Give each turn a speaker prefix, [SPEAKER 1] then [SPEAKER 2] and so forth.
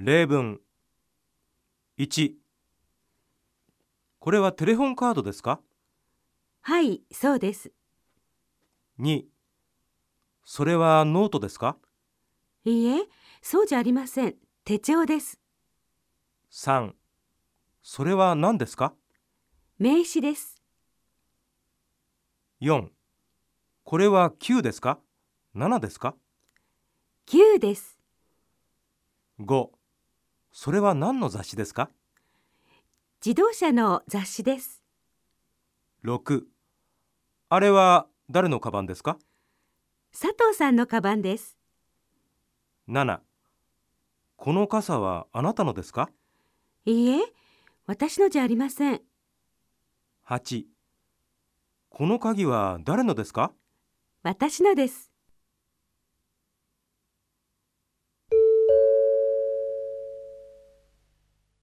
[SPEAKER 1] 例文。1これはテレホンカードですか？
[SPEAKER 2] はい、そうです。
[SPEAKER 1] 2それはノートですか？
[SPEAKER 2] いいえ、そうじゃありません。手帳です。
[SPEAKER 1] 3それは何ですか？
[SPEAKER 2] 名刺です。
[SPEAKER 1] 4これは9ですか？7ですか
[SPEAKER 2] ？9です。
[SPEAKER 1] 5それは何の雑誌ですか？
[SPEAKER 2] 自動車の雑誌です。
[SPEAKER 1] 6あれは誰のカバンですか？
[SPEAKER 2] 佐藤さんのカバンです。
[SPEAKER 1] 7この傘はあなたのですか？
[SPEAKER 2] いいえ、私のじゃありません。
[SPEAKER 1] 8この鍵は誰のですか？
[SPEAKER 2] 私のです。